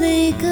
每个。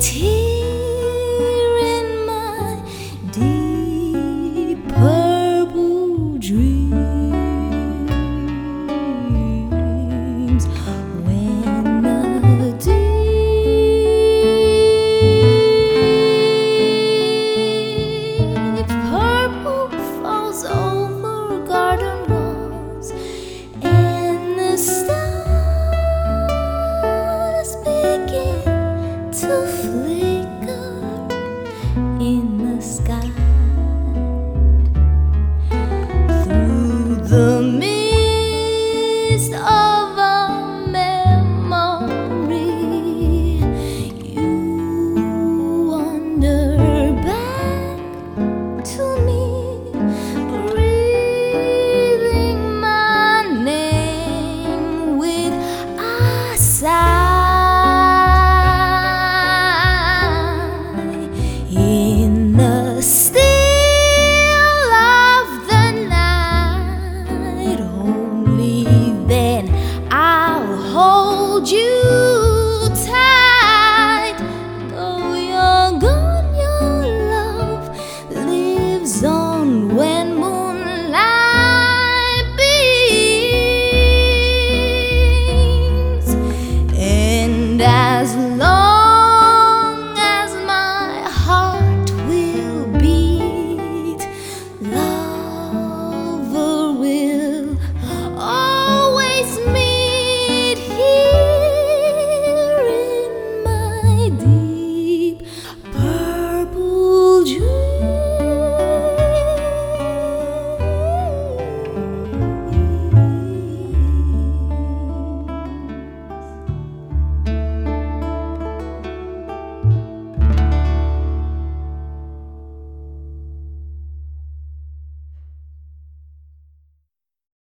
It's in my deep purple dreams when the deep purple falls. to flee. told you.